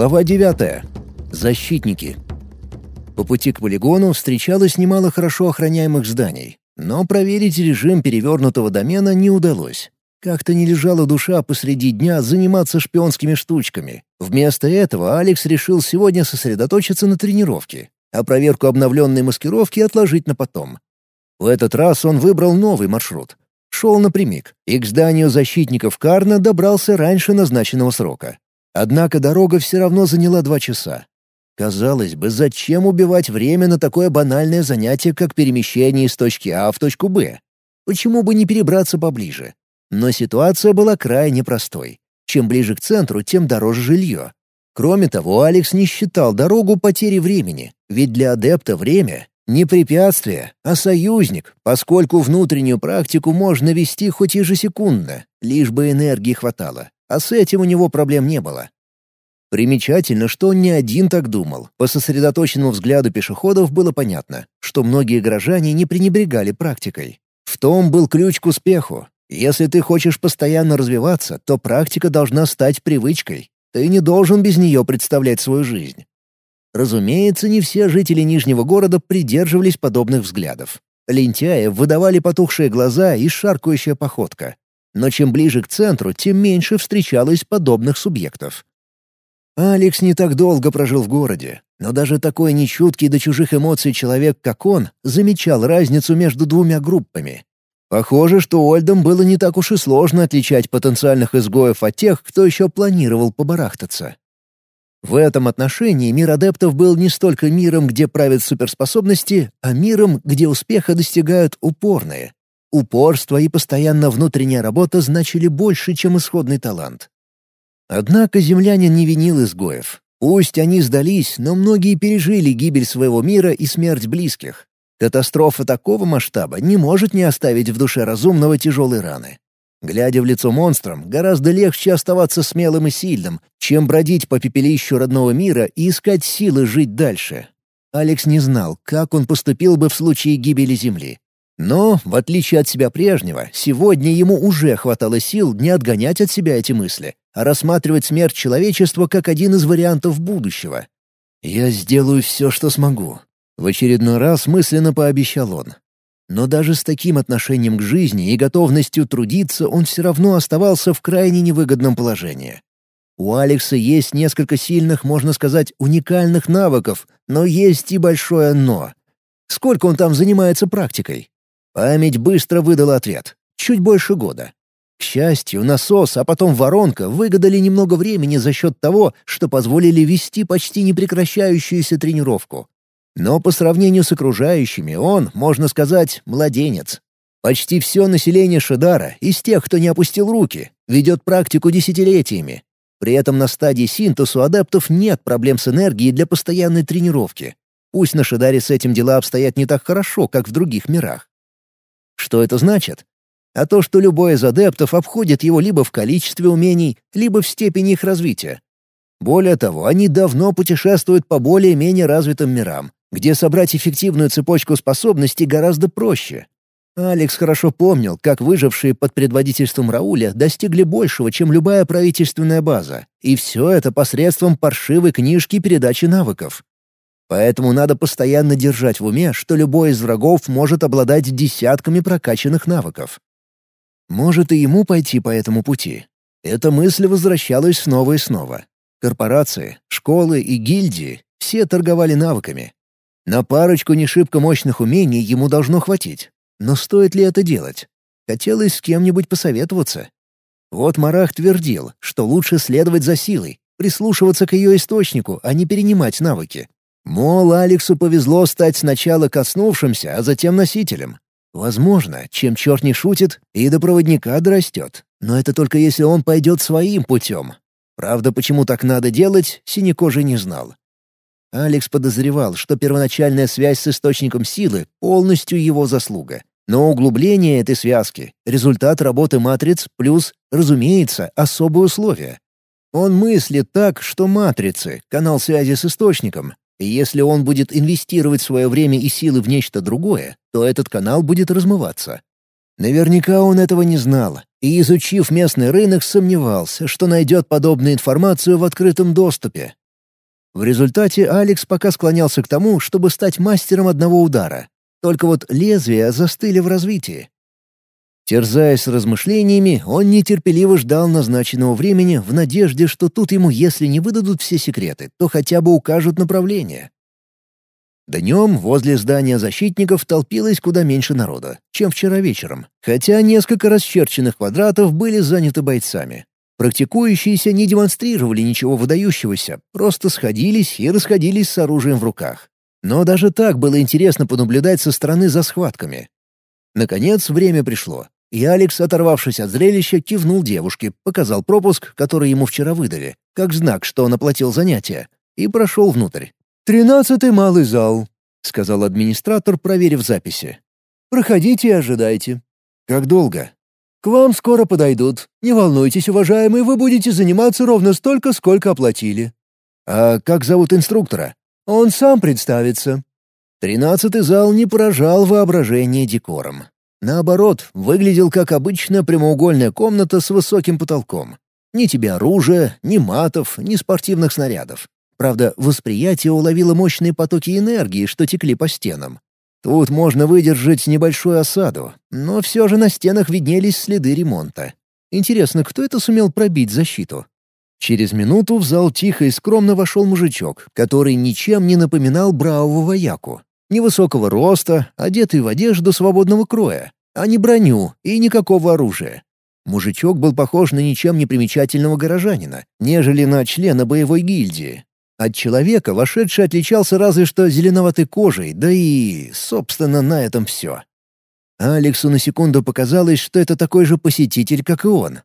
Глава 9. Защитники. По пути к полигону встречалось немало хорошо охраняемых зданий, но проверить режим перевернутого домена не удалось. Как-то не лежала душа посреди дня заниматься шпионскими штучками. Вместо этого Алекс решил сегодня сосредоточиться на тренировке, а проверку обновленной маскировки отложить на потом. В этот раз он выбрал новый маршрут. Шел напрямик, и к зданию защитников Карна добрался раньше назначенного срока. Однако дорога все равно заняла два часа. Казалось бы, зачем убивать время на такое банальное занятие, как перемещение из точки А в точку Б? Почему бы не перебраться поближе? Но ситуация была крайне простой. Чем ближе к центру, тем дороже жилье. Кроме того, Алекс не считал дорогу потерей времени, ведь для адепта время — не препятствие, а союзник, поскольку внутреннюю практику можно вести хоть ежесекундно, лишь бы энергии хватало а с этим у него проблем не было. Примечательно, что он не один так думал. По сосредоточенному взгляду пешеходов было понятно, что многие горожане не пренебрегали практикой. В том был ключ к успеху. Если ты хочешь постоянно развиваться, то практика должна стать привычкой. Ты не должен без нее представлять свою жизнь. Разумеется, не все жители Нижнего города придерживались подобных взглядов. Лентяи выдавали потухшие глаза и шаркающая походка. Но чем ближе к центру, тем меньше встречалось подобных субъектов. Алекс не так долго прожил в городе, но даже такой нечуткий до чужих эмоций человек, как он, замечал разницу между двумя группами. Похоже, что Ольдам было не так уж и сложно отличать потенциальных изгоев от тех, кто еще планировал побарахтаться. В этом отношении мир адептов был не столько миром, где правят суперспособности, а миром, где успеха достигают упорные, Упорство и постоянно внутренняя работа значили больше, чем исходный талант. Однако землянин не винил изгоев. Пусть они сдались, но многие пережили гибель своего мира и смерть близких. Катастрофа такого масштаба не может не оставить в душе разумного тяжелой раны. Глядя в лицо монстрам, гораздо легче оставаться смелым и сильным, чем бродить по пепелищу родного мира и искать силы жить дальше. Алекс не знал, как он поступил бы в случае гибели Земли. Но, в отличие от себя прежнего, сегодня ему уже хватало сил не отгонять от себя эти мысли, а рассматривать смерть человечества как один из вариантов будущего. «Я сделаю все, что смогу», — в очередной раз мысленно пообещал он. Но даже с таким отношением к жизни и готовностью трудиться он все равно оставался в крайне невыгодном положении. У Алекса есть несколько сильных, можно сказать, уникальных навыков, но есть и большое «но». Сколько он там занимается практикой? Память быстро выдала ответ. Чуть больше года. К счастью, насос, а потом воронка выгадали немного времени за счет того, что позволили вести почти непрекращающуюся тренировку. Но по сравнению с окружающими он, можно сказать, младенец. Почти все население Шидара, из тех, кто не опустил руки, ведет практику десятилетиями. При этом на стадии синтез у адептов нет проблем с энергией для постоянной тренировки. Пусть на Шидаре с этим дела обстоят не так хорошо, как в других мирах. Что это значит? А то, что любой из адептов обходит его либо в количестве умений, либо в степени их развития. Более того, они давно путешествуют по более-менее развитым мирам, где собрать эффективную цепочку способностей гораздо проще. Алекс хорошо помнил, как выжившие под предводительством Рауля достигли большего, чем любая правительственная база, и все это посредством паршивой книжки передачи навыков. Поэтому надо постоянно держать в уме, что любой из врагов может обладать десятками прокачанных навыков. Может и ему пойти по этому пути. Эта мысль возвращалась снова и снова. Корпорации, школы и гильдии — все торговали навыками. На парочку не шибко мощных умений ему должно хватить. Но стоит ли это делать? Хотелось с кем-нибудь посоветоваться. Вот Марах твердил, что лучше следовать за силой, прислушиваться к ее источнику, а не перенимать навыки. Мол, Алексу повезло стать сначала коснувшимся, а затем носителем. Возможно, чем черт не шутит, и до проводника дорастет. Но это только если он пойдет своим путем. Правда, почему так надо делать, синекожий не знал. Алекс подозревал, что первоначальная связь с источником силы — полностью его заслуга. Но углубление этой связки — результат работы матриц плюс, разумеется, особые условия. Он мыслит так, что матрицы, канал связи с источником, и если он будет инвестировать свое время и силы в нечто другое, то этот канал будет размываться. Наверняка он этого не знал, и, изучив местный рынок, сомневался, что найдет подобную информацию в открытом доступе. В результате Алекс пока склонялся к тому, чтобы стать мастером одного удара. Только вот лезвия застыли в развитии. Терзаясь размышлениями, он нетерпеливо ждал назначенного времени в надежде, что тут ему, если не выдадут все секреты, то хотя бы укажут направление. Днем возле здания защитников толпилось куда меньше народа, чем вчера вечером, хотя несколько расчерченных квадратов были заняты бойцами. Практикующиеся не демонстрировали ничего выдающегося, просто сходились и расходились с оружием в руках. Но даже так было интересно понаблюдать со стороны за схватками. Наконец время пришло, и Алекс, оторвавшись от зрелища, кивнул девушке, показал пропуск, который ему вчера выдали, как знак, что он оплатил занятия, и прошел внутрь. «Тринадцатый малый зал», — сказал администратор, проверив записи. «Проходите и ожидайте». «Как долго?» К вам скоро подойдут. Не волнуйтесь, уважаемый, вы будете заниматься ровно столько, сколько оплатили». «А как зовут инструктора?» «Он сам представится». Тринадцатый зал не поражал воображение декором. Наоборот, выглядел как обычная прямоугольная комната с высоким потолком. Ни тебе оружия, ни матов, ни спортивных снарядов. Правда, восприятие уловило мощные потоки энергии, что текли по стенам. Тут можно выдержать небольшую осаду, но все же на стенах виднелись следы ремонта. Интересно, кто это сумел пробить защиту? Через минуту в зал тихо и скромно вошел мужичок, который ничем не напоминал бравого вояку. Невысокого роста, одетый в одежду свободного кроя, а не броню и никакого оружия. Мужичок был похож на ничем не примечательного горожанина, нежели на члена боевой гильдии, от человека вошедший отличался разве что зеленоватой кожей, да и, собственно, на этом все. Алексу на секунду показалось, что это такой же посетитель, как и он.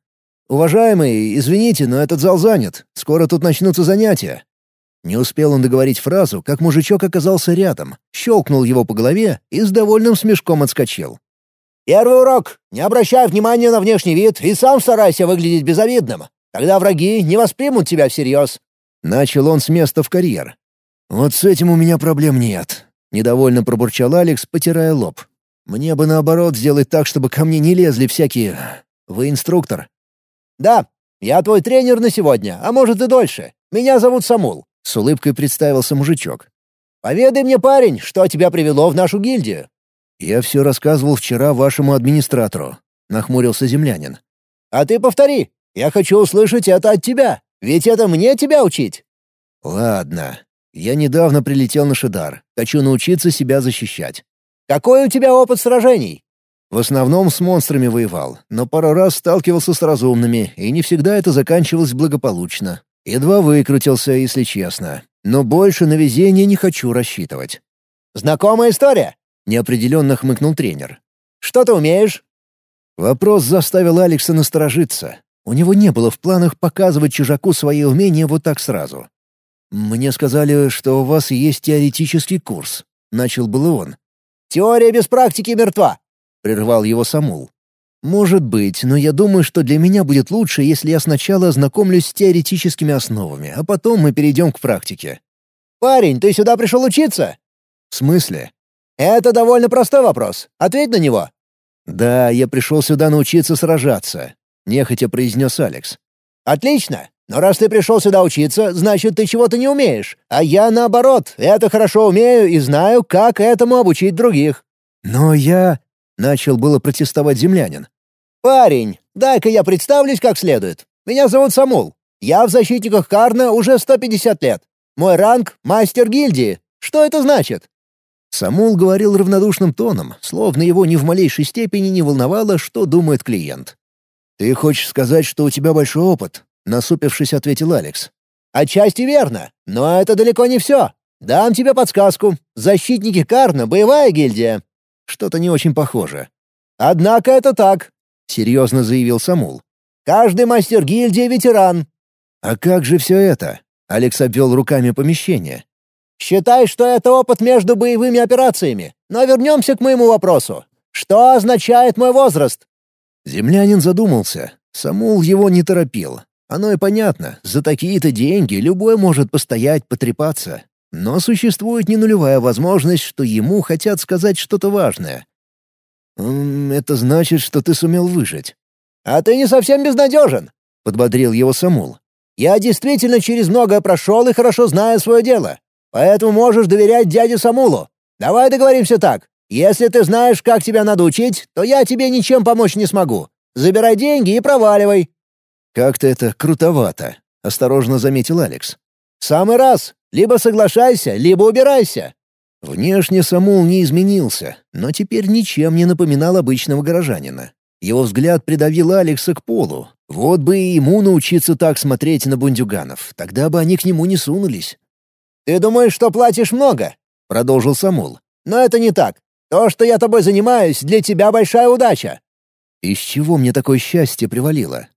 «Уважаемый, извините, но этот зал занят. Скоро тут начнутся занятия». Не успел он договорить фразу, как мужичок оказался рядом, щелкнул его по голове и с довольным смешком отскочил. «Первый урок. Не обращай внимания на внешний вид и сам старайся выглядеть безобидным. Тогда враги не воспримут тебя всерьез. Начал он с места в карьер. «Вот с этим у меня проблем нет», — недовольно пробурчал Алекс, потирая лоб. «Мне бы наоборот сделать так, чтобы ко мне не лезли всякие... Вы инструктор?» «Да, я твой тренер на сегодня, а может и дольше. Меня зовут Самул», — с улыбкой представился мужичок. «Поведай мне, парень, что тебя привело в нашу гильдию». «Я все рассказывал вчера вашему администратору», — нахмурился землянин. «А ты повтори. Я хочу услышать это от тебя». Ведь это мне тебя учить?» «Ладно. Я недавно прилетел на Шидар. Хочу научиться себя защищать». «Какой у тебя опыт сражений?» В основном с монстрами воевал, но пару раз сталкивался с разумными, и не всегда это заканчивалось благополучно. Едва выкрутился, если честно. Но больше на везение не хочу рассчитывать. «Знакомая история?» — неопределенно хмыкнул тренер. «Что ты умеешь?» Вопрос заставил Алекса насторожиться. У него не было в планах показывать чужаку свои умения вот так сразу. «Мне сказали, что у вас есть теоретический курс», — начал был он. «Теория без практики мертва», — прервал его Самул. «Может быть, но я думаю, что для меня будет лучше, если я сначала ознакомлюсь с теоретическими основами, а потом мы перейдем к практике». «Парень, ты сюда пришел учиться?» «В смысле?» «Это довольно простой вопрос. Ответь на него». «Да, я пришел сюда научиться сражаться. — нехотя произнес Алекс. «Отлично! Но раз ты пришел сюда учиться, значит, ты чего-то не умеешь. А я, наоборот, это хорошо умею и знаю, как этому обучить других». «Но я...» — начал было протестовать землянин. «Парень, дай-ка я представлюсь как следует. Меня зовут Самул. Я в защитниках Карна уже 150 лет. Мой ранг — мастер гильдии. Что это значит?» Самул говорил равнодушным тоном, словно его ни в малейшей степени не волновало, что думает клиент. «Ты хочешь сказать, что у тебя большой опыт?» — насупившись, ответил Алекс. «Отчасти верно, но это далеко не все. Дам тебе подсказку. Защитники Карна — боевая гильдия». Что-то не очень похоже. «Однако это так», — серьезно заявил Самул. «Каждый мастер гильдии — ветеран». «А как же все это?» — Алекс обвел руками помещение. «Считай, что это опыт между боевыми операциями. Но вернемся к моему вопросу. Что означает мой возраст?» Землянин задумался. Самул его не торопил. Оно и понятно, за такие-то деньги любой может постоять, потрепаться. Но существует не нулевая возможность, что ему хотят сказать что-то важное. «Это значит, что ты сумел выжить». «А ты не совсем безнадежен», — подбодрил его Самул. Я действительно через многое прошел и хорошо знаю свое дело. Поэтому можешь доверять дяде Самулу. Давай договоримся так. Если ты знаешь, как тебя надо учить, то я тебе ничем помочь не смогу. Забирай деньги и проваливай». «Как-то это крутовато», — осторожно заметил Алекс. «Самый раз. Либо соглашайся, либо убирайся». Внешне Самул не изменился, но теперь ничем не напоминал обычного горожанина. Его взгляд придавил Алекса к полу. Вот бы и ему научиться так смотреть на бундюганов, тогда бы они к нему не сунулись. «Ты думаешь, что платишь много?» — продолжил Самул. «Но это не так. То, что я тобой занимаюсь, для тебя большая удача». «Из чего мне такое счастье привалило?»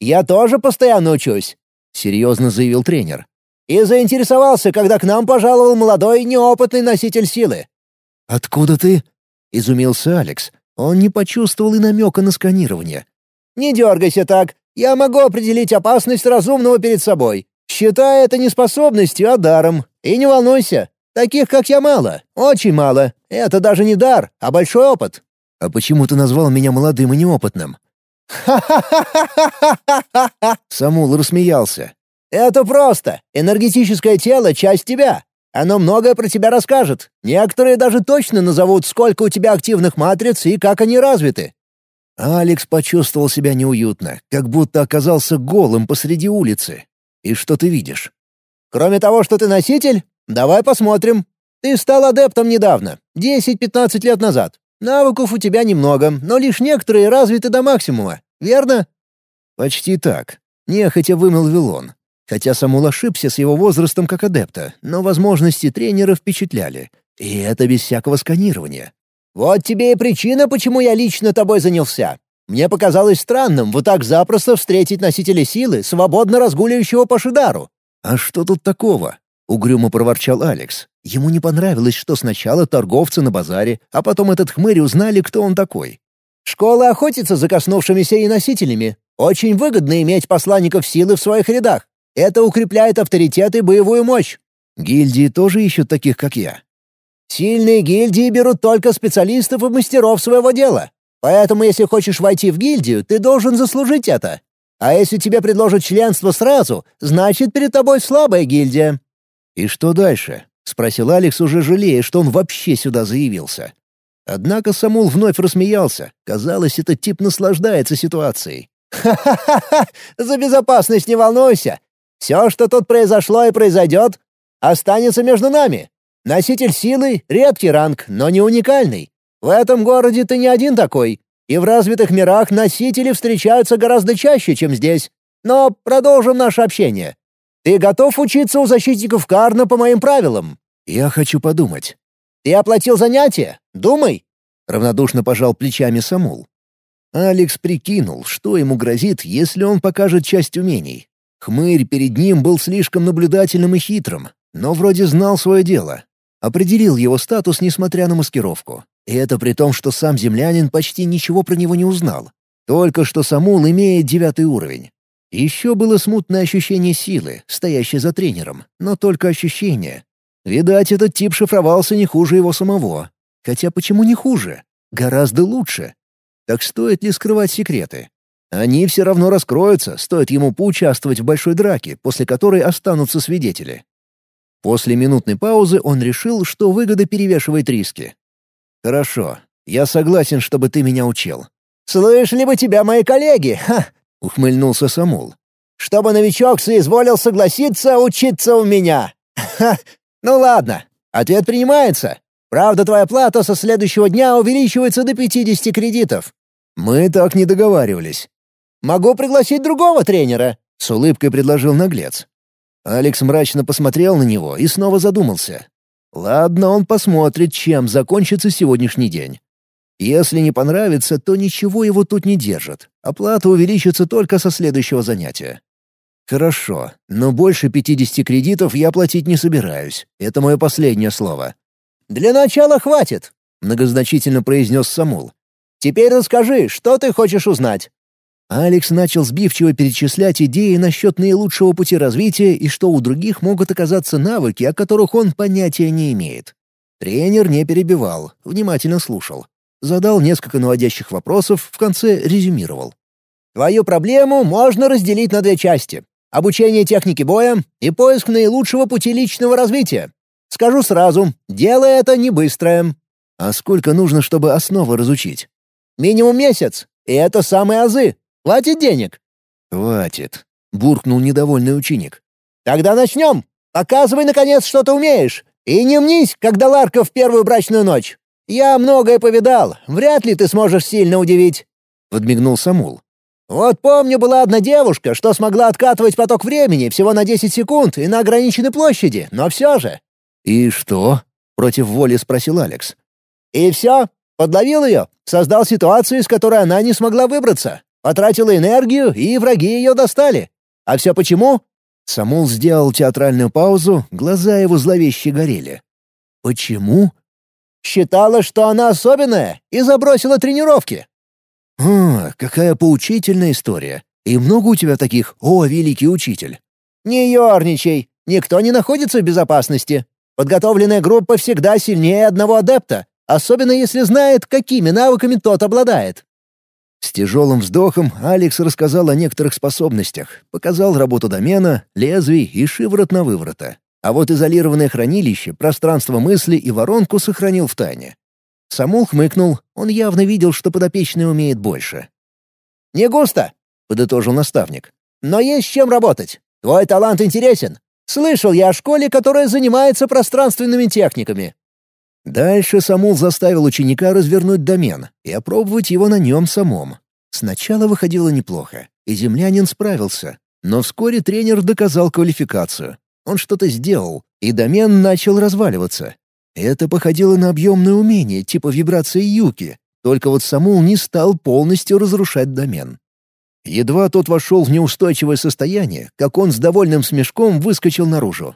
«Я тоже постоянно учусь», — серьезно заявил тренер. «И заинтересовался, когда к нам пожаловал молодой неопытный носитель силы». «Откуда ты?» — изумился Алекс. Он не почувствовал и намека на сканирование. «Не дергайся так. Я могу определить опасность разумного перед собой. Считай это не способностью, а даром. И не волнуйся, таких, как я, мало. Очень мало. Это даже не дар, а большой опыт». «А почему ты назвал меня молодым и неопытным?» Самул рассмеялся. «Это просто. Энергетическое тело — часть тебя. Оно многое про тебя расскажет. Некоторые даже точно назовут, сколько у тебя активных матриц и как они развиты». Алекс почувствовал себя неуютно, как будто оказался голым посреди улицы. «И что ты видишь?» «Кроме того, что ты носитель, давай посмотрим. Ты стал адептом недавно, 10-15 лет назад. Навыков у тебя немного, но лишь некоторые развиты до максимума, верно?» «Почти так», — нехотя вымолвил он. Хотя Самул ошибся с его возрастом как адепта, но возможности тренера впечатляли. И это без всякого сканирования. «Вот тебе и причина, почему я лично тобой занялся. Мне показалось странным вот так запросто встретить носителя силы, свободно разгуливающего по Шидару». «А что тут такого?» — угрюмо проворчал Алекс. Ему не понравилось, что сначала торговцы на базаре, а потом этот хмырь узнали, кто он такой. «Школа охотится за коснувшимися и носителями. Очень выгодно иметь посланников силы в своих рядах. Это укрепляет авторитет и боевую мощь». «Гильдии тоже ищут таких, как я». «Сильные гильдии берут только специалистов и мастеров своего дела. Поэтому если хочешь войти в гильдию, ты должен заслужить это. А если тебе предложат членство сразу, значит, перед тобой слабая гильдия». «И что дальше?» — спросил Алекс, уже жалея, что он вообще сюда заявился. Однако Самул вновь рассмеялся. Казалось, этот тип наслаждается ситуацией. «Ха-ха-ха! За безопасность не волнуйся! Все, что тут произошло и произойдет, останется между нами. Носитель силы — редкий ранг, но не уникальный. В этом городе ты не один такой, и в развитых мирах носители встречаются гораздо чаще, чем здесь. Но продолжим наше общение. Ты готов учиться у защитников Карна по моим правилам?» «Я хочу подумать». «Ты оплатил занятия? Думай!» Равнодушно пожал плечами Самул. Алекс прикинул, что ему грозит, если он покажет часть умений. Хмырь перед ним был слишком наблюдательным и хитрым, но вроде знал свое дело. Определил его статус, несмотря на маскировку. И это при том, что сам землянин почти ничего про него не узнал. Только что Самул имеет девятый уровень. Еще было смутное ощущение силы, стоящее за тренером, но только ощущение. Видать, этот тип шифровался не хуже его самого. Хотя почему не хуже? Гораздо лучше. Так стоит ли скрывать секреты? Они все равно раскроются, стоит ему поучаствовать в большой драке, после которой останутся свидетели. После минутной паузы он решил, что выгода перевешивает риски. «Хорошо, я согласен, чтобы ты меня учил». «Слышали бы тебя мои коллеги, ха!» — ухмыльнулся Самул. «Чтобы новичок соизволил согласиться учиться у меня! Ха! Ну ладно, ответ принимается. Правда, твоя плата со следующего дня увеличивается до 50 кредитов». «Мы так не договаривались». «Могу пригласить другого тренера», — с улыбкой предложил наглец. Алекс мрачно посмотрел на него и снова задумался. Ладно, он посмотрит, чем закончится сегодняшний день. Если не понравится, то ничего его тут не держит. Оплата увеличится только со следующего занятия. Хорошо, но больше 50 кредитов я платить не собираюсь. Это мое последнее слово. «Для начала хватит», — многозначительно произнес Самул. «Теперь расскажи, что ты хочешь узнать?» Алекс начал сбивчиво перечислять идеи насчет наилучшего пути развития и что у других могут оказаться навыки, о которых он понятия не имеет. Тренер не перебивал, внимательно слушал задал несколько наводящих вопросов, в конце резюмировал. «Твою проблему можно разделить на две части. обучение технике боя и поиск наилучшего пути личного развития. Скажу сразу, дело это не быстрое. А сколько нужно, чтобы основы разучить? Минимум месяц, и это самые азы. Хватит денег? Хватит, буркнул недовольный ученик. Тогда начнем. Показывай, наконец, что ты умеешь. И не мнись, когда Ларка в первую брачную ночь. Я многое повидал, вряд ли ты сможешь сильно удивить. Подмигнул Самул. Вот помню, была одна девушка, что смогла откатывать поток времени всего на 10 секунд и на ограниченной площади, но все же. «И что?» — против воли спросил Алекс. «И все. Подловил ее, создал ситуацию, из которой она не смогла выбраться. Потратила энергию, и враги ее достали. А все почему?» Самул сделал театральную паузу, глаза его зловеще горели. «Почему?» «Считала, что она особенная, и забросила тренировки. «А, какая поучительная история. И много у тебя таких, о, великий учитель?» «Не ерничай. Никто не находится в безопасности. Подготовленная группа всегда сильнее одного адепта, особенно если знает, какими навыками тот обладает». С тяжелым вздохом Алекс рассказал о некоторых способностях, показал работу домена, лезвий и шиворот на выворота. А вот изолированное хранилище, пространство мысли и воронку сохранил в тайне. Самул хмыкнул, он явно видел, что подопечный умеет больше. «Не густо», — подытожил наставник. «Но есть с чем работать. Твой талант интересен. Слышал я о школе, которая занимается пространственными техниками». Дальше Самул заставил ученика развернуть домен и опробовать его на нем самом. Сначала выходило неплохо, и землянин справился. Но вскоре тренер доказал квалификацию. Он что-то сделал, и домен начал разваливаться. Это походило на объемное умение типа вибрации юки, только вот Самул не стал полностью разрушать домен. Едва тот вошел в неустойчивое состояние, как он с довольным смешком выскочил наружу.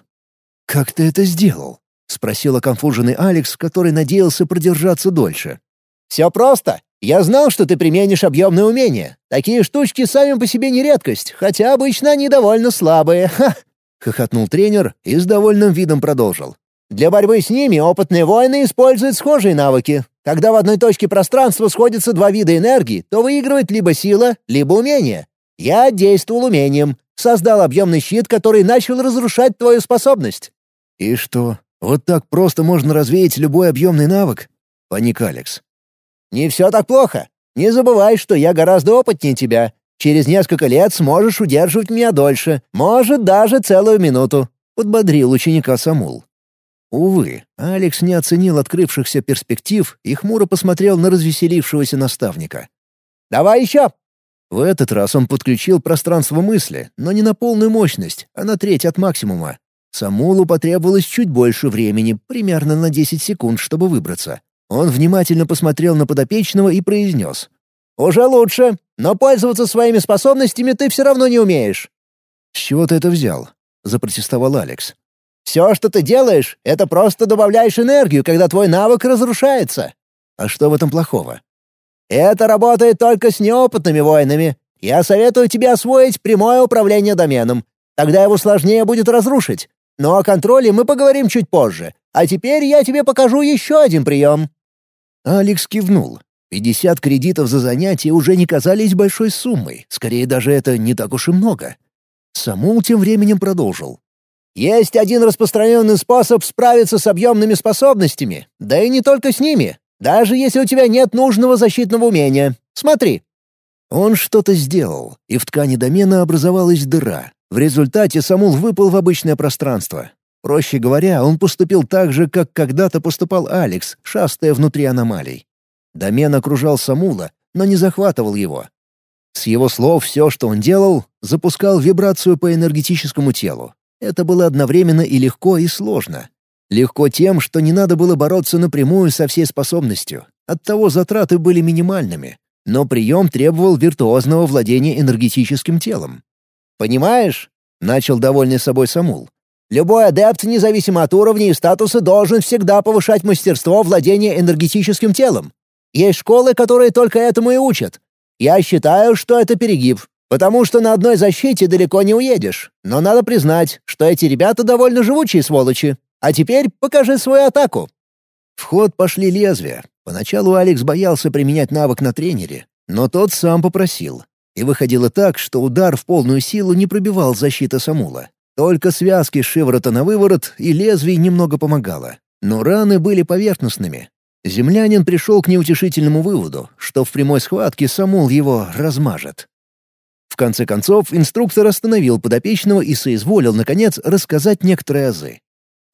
«Как ты это сделал?» — спросил оконфуженный Алекс, который надеялся продержаться дольше. «Все просто. Я знал, что ты применишь объемное умение. Такие штучки сами по себе не редкость, хотя обычно они довольно слабые. Ха!» — хохотнул тренер и с довольным видом продолжил. Для борьбы с ними опытные воины используют схожие навыки. Когда в одной точке пространства сходятся два вида энергии, то выигрывает либо сила, либо умение. Я действовал умением, создал объемный щит, который начал разрушать твою способность. «И что, вот так просто можно развеять любой объемный навык?» — паник Алекс. «Не все так плохо. Не забывай, что я гораздо опытнее тебя. Через несколько лет сможешь удерживать меня дольше, может, даже целую минуту», — подбодрил ученика Самул. Увы, Алекс не оценил открывшихся перспектив и хмуро посмотрел на развеселившегося наставника. «Давай еще!» В этот раз он подключил пространство мысли, но не на полную мощность, а на треть от максимума. Самулу потребовалось чуть больше времени, примерно на 10 секунд, чтобы выбраться. Он внимательно посмотрел на подопечного и произнес. «Уже лучше, но пользоваться своими способностями ты все равно не умеешь». «С чего ты это взял?» — запротестовал Алекс. Все, что ты делаешь, это просто добавляешь энергию, когда твой навык разрушается. А что в этом плохого? Это работает только с неопытными воинами. Я советую тебе освоить прямое управление доменом. Тогда его сложнее будет разрушить. Но о контроле мы поговорим чуть позже. А теперь я тебе покажу еще один прием». Алекс кивнул. Пятьдесят кредитов за занятие уже не казались большой суммой. Скорее, даже это не так уж и много. Самул тем временем продолжил. Есть один распространенный способ справиться с объемными способностями, да и не только с ними, даже если у тебя нет нужного защитного умения. Смотри». Он что-то сделал, и в ткани домена образовалась дыра. В результате Самул выпал в обычное пространство. Проще говоря, он поступил так же, как когда-то поступал Алекс, шастая внутри аномалий. Домен окружал Самула, но не захватывал его. С его слов все, что он делал, запускал вибрацию по энергетическому телу, это было одновременно и легко, и сложно. Легко тем, что не надо было бороться напрямую со всей способностью. Оттого затраты были минимальными. Но прием требовал виртуозного владения энергетическим телом. «Понимаешь?» — начал довольный собой Самул. «Любой адепт, независимо от уровня и статуса, должен всегда повышать мастерство владения энергетическим телом. Есть школы, которые только этому и учат. Я считаю, что это перегиб, Потому что на одной защите далеко не уедешь. Но надо признать, что эти ребята довольно живучие сволочи. А теперь покажи свою атаку». В ход пошли лезвия. Поначалу Алекс боялся применять навык на тренере, но тот сам попросил. И выходило так, что удар в полную силу не пробивал защита Самула. Только связки шиворота на выворот и лезвий немного помогало. Но раны были поверхностными. Землянин пришел к неутешительному выводу, что в прямой схватке Самул его размажет. В конце концов, инструктор остановил подопечного и соизволил, наконец, рассказать некоторые азы.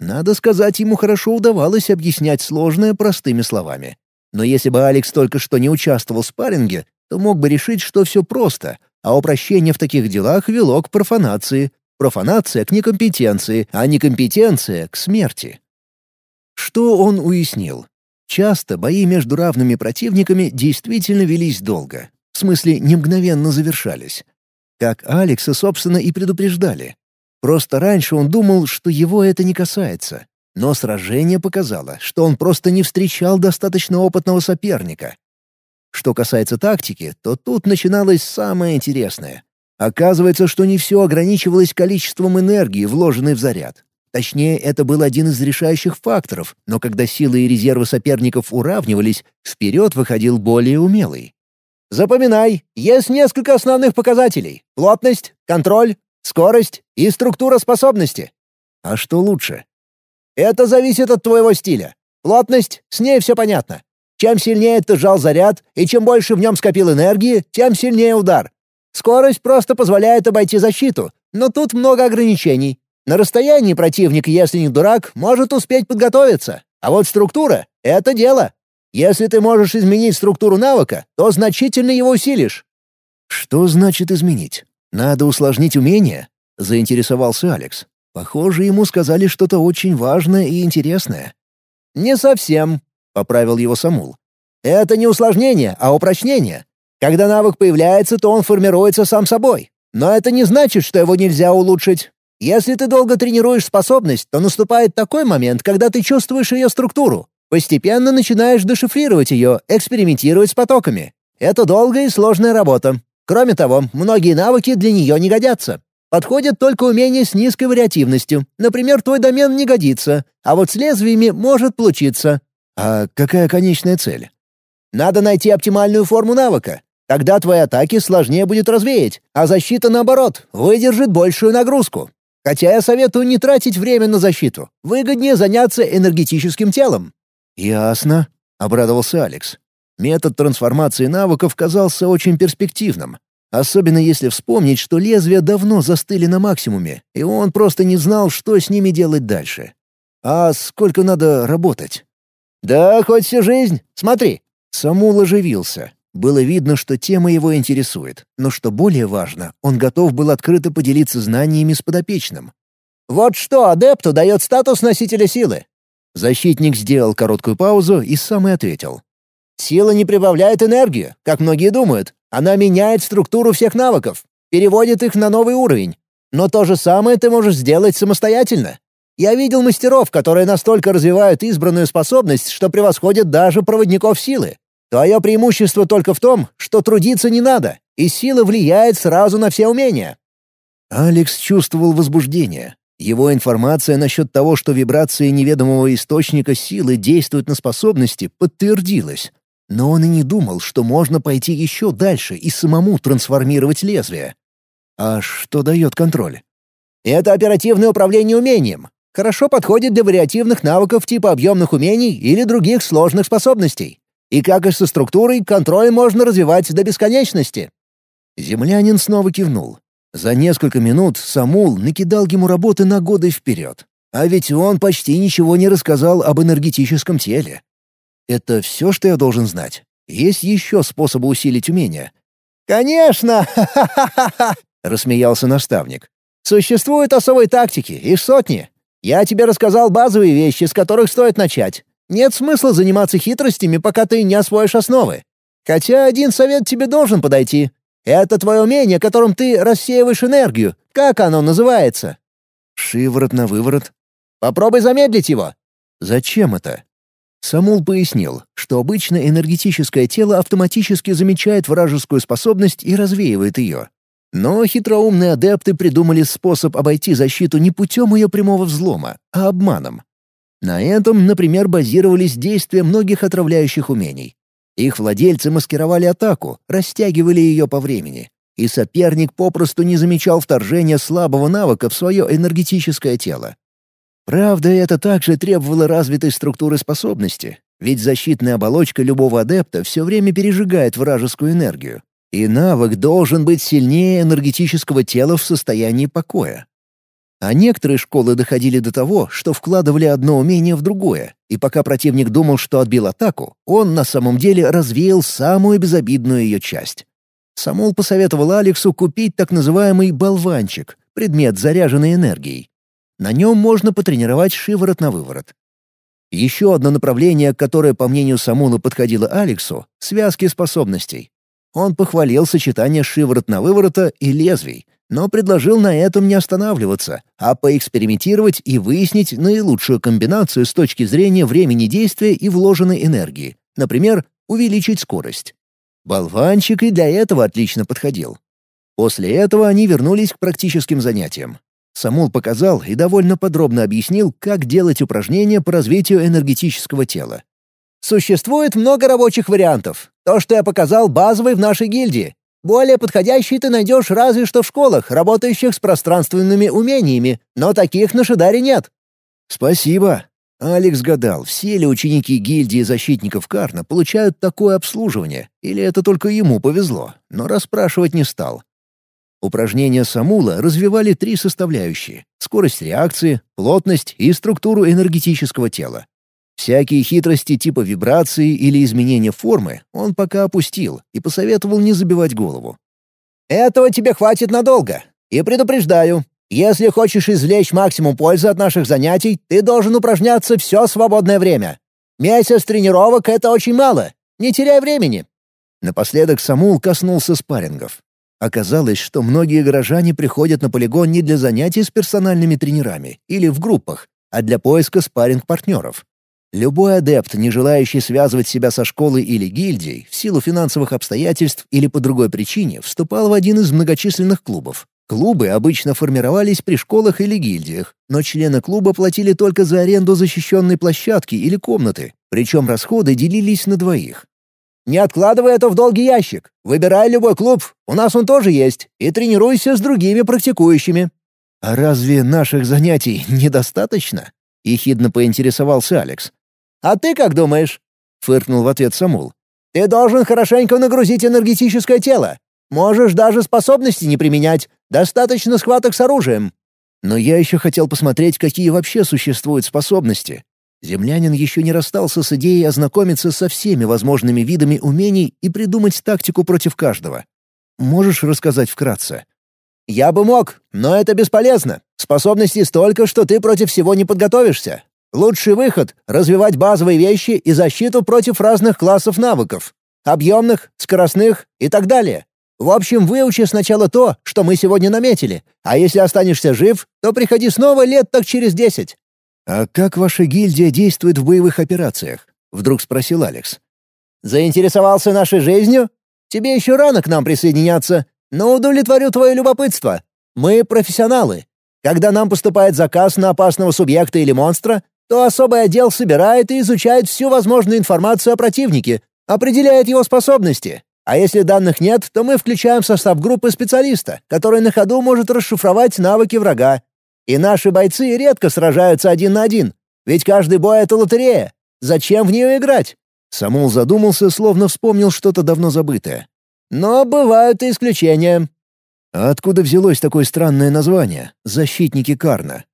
Надо сказать, ему хорошо удавалось объяснять сложное простыми словами. Но если бы Алекс только что не участвовал в спарринге, то мог бы решить, что все просто, а упрощение в таких делах вело к профанации, профанация — к некомпетенции, а некомпетенция — к смерти. Что он уяснил? Часто бои между равными противниками действительно велись долго. В смысле, не мгновенно завершались. Как Алекса, собственно, и предупреждали. Просто раньше он думал, что его это не касается. Но сражение показало, что он просто не встречал достаточно опытного соперника. Что касается тактики, то тут начиналось самое интересное. Оказывается, что не все ограничивалось количеством энергии, вложенной в заряд. Точнее, это был один из решающих факторов, но когда силы и резервы соперников уравнивались, вперед выходил более умелый. Запоминай, есть несколько основных показателей. Плотность, контроль, скорость и структура способности. А что лучше? Это зависит от твоего стиля. Плотность, с ней все понятно. Чем сильнее ты сжал заряд, и чем больше в нем скопил энергии, тем сильнее удар. Скорость просто позволяет обойти защиту, но тут много ограничений. На расстоянии противник, если не дурак, может успеть подготовиться. А вот структура — это дело. Если ты можешь изменить структуру навыка, то значительно его усилишь». «Что значит изменить? Надо усложнить умение?» — заинтересовался Алекс. Похоже, ему сказали что-то очень важное и интересное. «Не совсем», — поправил его Самул. «Это не усложнение, а упрочнение. Когда навык появляется, то он формируется сам собой. Но это не значит, что его нельзя улучшить. Если ты долго тренируешь способность, то наступает такой момент, когда ты чувствуешь ее структуру, Постепенно начинаешь дешифрировать ее, экспериментировать с потоками. Это долгая и сложная работа. Кроме того, многие навыки для нее не годятся. Подходят только умения с низкой вариативностью. Например, твой домен не годится, а вот с лезвиями может получиться. А какая конечная цель? Надо найти оптимальную форму навыка. Тогда твои атаки сложнее будет развеять, а защита, наоборот, выдержит большую нагрузку. Хотя я советую не тратить время на защиту. Выгоднее заняться энергетическим телом. «Ясно», — обрадовался Алекс. Метод трансформации навыков казался очень перспективным. Особенно если вспомнить, что лезвия давно застыли на максимуме, и он просто не знал, что с ними делать дальше. А сколько надо работать? «Да хоть всю жизнь. Смотри». Самул оживился. Было видно, что тема его интересует, но что более важно, он готов был открыто поделиться знаниями с подопечным. «Вот что адепту дает статус носителя силы. Защитник сделал короткую паузу и сам и ответил. «Сила не прибавляет энергию, как многие думают. Она меняет структуру всех навыков, переводит их на новый уровень. Но то же самое ты можешь сделать самостоятельно. Я видел мастеров, которые настолько развивают избранную способность, что превосходят даже проводников силы. Твое преимущество только в том, что трудиться не надо, и сила влияет сразу на все умения». Алекс чувствовал возбуждение. Его информация насчет того, что вибрации неведомого источника силы действуют на способности, подтвердилась. Но он и не думал, что можно пойти еще дальше и самому трансформировать лезвие. А что дает контроль? Это оперативное управление умением. Хорошо подходит для вариативных навыков типа объемных умений или других сложных способностей. И как и со структурой, контроль можно развивать до бесконечности. Землянин снова кивнул. За несколько минут Самул накидал ему работы на годы вперед. А ведь он почти ничего не рассказал об энергетическом теле. Это все, что я должен знать. Есть еще способы усилить умения. «Конечно! Ха-ха-ха-ха!» — рассмеялся наставник. «Существуют особые тактики, их сотни. Я тебе рассказал базовые вещи, с которых стоит начать. Нет смысла заниматься хитростями, пока ты не освоишь основы. Хотя один совет тебе должен подойти. Это твое умение, которым ты рассеиваешь энергию. Как оно называется?» «Шиворот на выворот». «Попробуй замедлить его». «Зачем это?» Самул пояснил, что обычно энергетическое тело автоматически замечает вражескую способность и развеивает ее. Но хитроумные адепты придумали способ обойти защиту не путем ее прямого взлома, а обманом. На этом, например, базировались действия многих отравляющих умений. Их владельцы маскировали атаку, растягивали ее по времени. и соперник попросту не замечал вторжения слабого навыка в свое энергетическое тело. Правда, это также требовало развитой структуры способности, ведь защитная оболочка любого адепта все время пережигает вражескую энергию, и навык должен быть сильнее энергетического тела в состоянии покоя. А некоторые школы доходили до того, что вкладывали одно умение в другое, и пока противник думал, что отбил атаку, он на самом деле развеял самую безобидную ее часть. Самул посоветовал Алексу купить так называемый «болванчик» — предмет, заряженный энергией. На нем можно потренировать шиворот на выворот. Еще одно направление, которое, по мнению Самула, подходило Алексу — связки способностей. Он похвалил сочетание шиворот на выворота и лезвий — но предложил на этом не останавливаться, а поэкспериментировать и выяснить наилучшую комбинацию с точки зрения времени действия и вложенной энергии. Например, увеличить скорость. Болванчик и для этого отлично подходил. После этого они вернулись к практическим занятиям. Самул показал и довольно подробно объяснил, как делать упражнения по развитию энергетического тела. Существует много рабочих вариантов. То, что я показал, базовый в нашей гильдии. Более подходящий ты найдешь разве что в школах, работающих с пространственными умениями, но таких на Шидаре нет». «Спасибо». Алекс гадал, все ли ученики гильдии защитников Карна получают такое обслуживание, или это только ему повезло, но расспрашивать не стал. Упражнения Самула развивали три составляющие — скорость реакции, плотность и структуру энергетического тела. Всякие хитрости типа вибрации или изменения формы он пока опустил и посоветовал не забивать голову. «Этого тебе хватит надолго. И предупреждаю, если хочешь извлечь максимум пользы от наших занятий, ты должен упражняться все свободное время. Месяц тренировок — это очень мало. Не теряй времени». Напоследок Самул коснулся спаррингов. Оказалось, что многие горожане приходят на полигон не для занятий с персональными тренерами или в группах, а для поиска спарринг-партнеров. Любой адепт, не желающий связывать себя со школой или гильдией, в силу финансовых обстоятельств или по другой причине, вступал в один из многочисленных клубов. Клубы обычно формировались при школах или гильдиях, но члены клуба платили только за аренду защищенной площадки или комнаты, причем расходы делились на двоих. «Не откладывай это в долгий ящик. Выбирай любой клуб, у нас он тоже есть, и тренируйся с другими практикующими». «А разве наших занятий недостаточно?» — ехидно поинтересовался Алекс. А ты как думаешь?» — фыркнул в ответ Самул. «Ты должен хорошенько нагрузить энергетическое тело. Можешь даже способности не применять. Достаточно схваток с оружием». Но я еще хотел посмотреть, какие вообще существуют способности. Землянин еще не расстался с идеей ознакомиться со всеми возможными видами умений и придумать тактику против каждого. Можешь рассказать вкратце? «Я бы мог, но это бесполезно. Способностей столько, что ты против всего не подготовишься. Лучший выход — развивать базовые вещи и защиту против разных классов навыков. Объемных, скоростных и так далее. В общем, выучи сначала то, что мы сегодня наметили, а если останешься жив, то приходи снова лет так через десять». «А как ваша гильдия действует в боевых операциях?» — вдруг спросил Алекс. «Заинтересовался нашей жизнью? Тебе еще рано к нам присоединяться, но удовлетворю твое любопытство. Мы профессионалы. Когда нам поступает заказ на опасного субъекта или монстра, то особый отдел собирает и изучает всю возможную информацию о противнике, определяет его способности. А если данных нет, то мы включаем состав группы специалиста, который на ходу может расшифровать навыки врага. И наши бойцы редко сражаются один на один, ведь каждый бой — это лотерея. Зачем в нее играть? Самул задумался, словно вспомнил что-то давно забытое. Но бывают и исключения. А откуда взялось такое странное название «Защитники Карна»?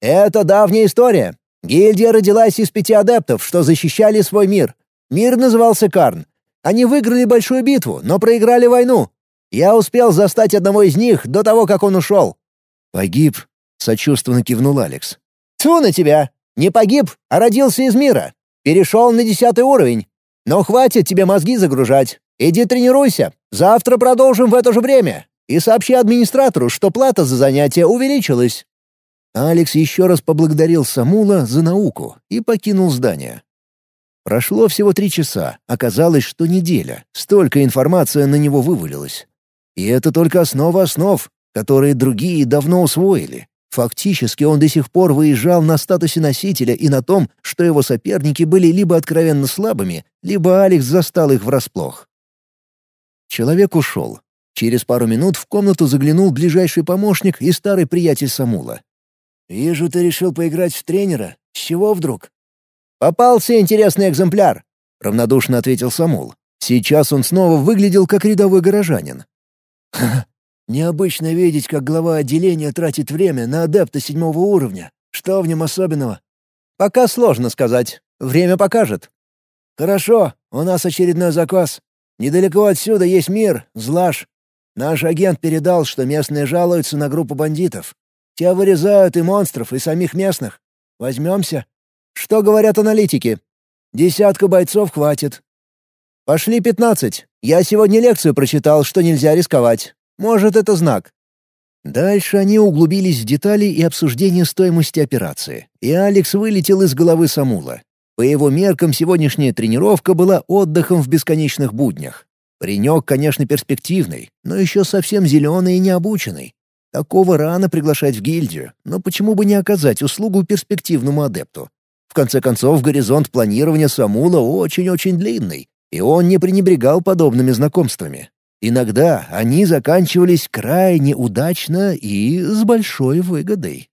Это давняя история. Гильдия родилась из пяти адептов, что защищали свой мир. Мир назывался Карн. Они выиграли большую битву, но проиграли войну. Я успел застать одного из них до того, как он ушел». «Погиб?» — сочувственно кивнул Алекс. «Тьфу на тебя! Не погиб, а родился из мира. Перешел на десятый уровень. Но хватит тебе мозги загружать. Иди тренируйся. Завтра продолжим в это же время. И сообщи администратору, что плата за занятие увеличилась». Алекс еще раз поблагодарил Самула за науку и покинул здание. Прошло всего три часа, оказалось, что неделя, столько информации на него вывалилось. И это только основа основ, которые другие давно усвоили. Фактически он до сих пор выезжал на статусе носителя и на том, что его соперники были либо откровенно слабыми, либо Алекс застал их врасплох. Человек ушел. Через пару минут в комнату заглянул ближайший помощник и старый приятель Самула. «Вижу, ты решил поиграть в тренера. С чего вдруг?» «Попался интересный экземпляр», — равнодушно ответил Самул. Сейчас он снова выглядел как рядовой горожанин. «Ха, необычно видеть, как глава отделения тратит время на адепта седьмого уровня. Что в нем особенного?» «Пока сложно сказать. Время покажет». «Хорошо, у нас очередной заказ. Недалеко отсюда есть мир, Злаш. Наш агент передал, что местные жалуются на группу бандитов. Те вырезают и монстров, и самих местных. Возьмемся? Что говорят аналитики? Десятка бойцов хватит. Пошли пятнадцать. Я сегодня лекцию прочитал, что нельзя рисковать. Может, это знак. Дальше они углубились в детали и обсуждение стоимости операции, и Алекс вылетел из головы Самула. По его меркам, сегодняшняя тренировка была отдыхом в бесконечных буднях. Паренек, конечно, перспективный, но еще совсем зеленый и необученный. Такого рано приглашать в гильдию, но почему бы не оказать услугу перспективному адепту? В конце концов, горизонт планирования Самула очень-очень длинный, и он не пренебрегал подобными знакомствами. Иногда они заканчивались крайне удачно и с большой выгодой.